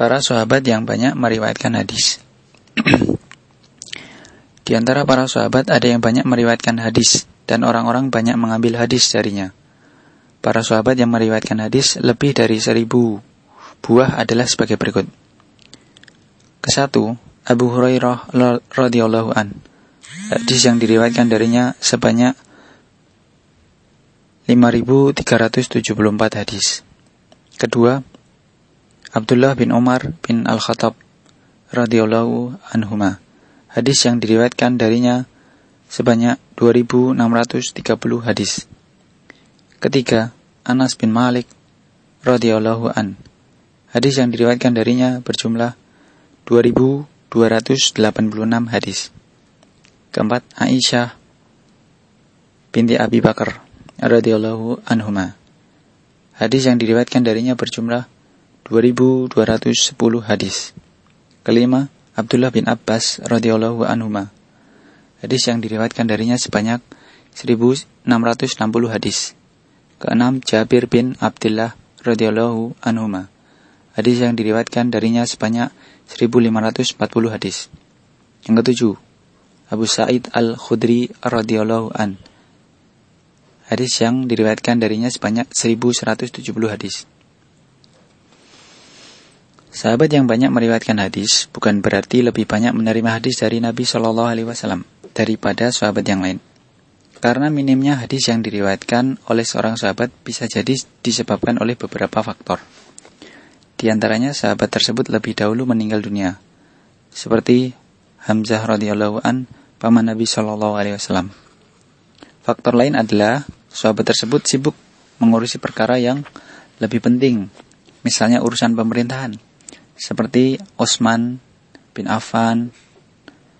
Para sahabat yang banyak meriwayatkan hadis. Di antara para sahabat ada yang banyak meriwayatkan hadis dan orang-orang banyak mengambil hadis darinya. Para sahabat yang meriwayatkan hadis lebih dari seribu buah adalah sebagai berikut. Kesatu, Abu Hurairah radhiyallahu an. Hadis yang diriwayatkan darinya sebanyak 5374 hadis. Kedua, Abdullah bin Umar bin Al-Khattab radhiyallahu anhuma. Hadis yang diriwayatkan darinya sebanyak 2630 hadis. Ketiga, Anas bin Malik radhiyallahu an. Hadis yang diriwayatkan darinya berjumlah 2286 hadis. Keempat, Aisyah binti Abi Bakar radhiyallahu anhuma. Hadis yang diriwayatkan darinya berjumlah 2210 hadis. Kelima, Abdullah bin Abbas radhiyallahu anhuma. Hadis yang diriwayatkan darinya sebanyak 1660 hadis. Keenam, Jabir bin Abdullah radhiyallahu anhuma. Hadis yang diriwayatkan darinya sebanyak 1540 hadis. Yang ketujuh, Abu Sa'id Al-Khudri radhiyallahu an. Hadis yang diriwayatkan darinya sebanyak 1170 hadis. Sahabat yang banyak meriwayatkan hadis bukan berarti lebih banyak menerima hadis dari Nabi Shallallahu Alaihi Wasallam daripada sahabat yang lain. Karena minimnya hadis yang diriwayatkan oleh seorang sahabat bisa jadi disebabkan oleh beberapa faktor. Di antaranya sahabat tersebut lebih dahulu meninggal dunia, seperti Hamzah radhiyallahu an paman Nabi Shallallahu Alaihi Wasallam. Faktor lain adalah sahabat tersebut sibuk mengurusi perkara yang lebih penting, misalnya urusan pemerintahan seperti Utsman bin Affan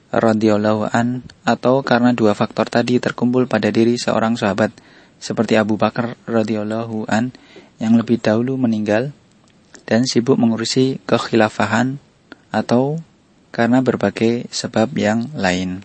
radhiyallahu an atau karena dua faktor tadi terkumpul pada diri seorang sahabat seperti Abu Bakar radhiyallahu an yang lebih dahulu meninggal dan sibuk mengurusi kekhilafahan atau karena berbagai sebab yang lain.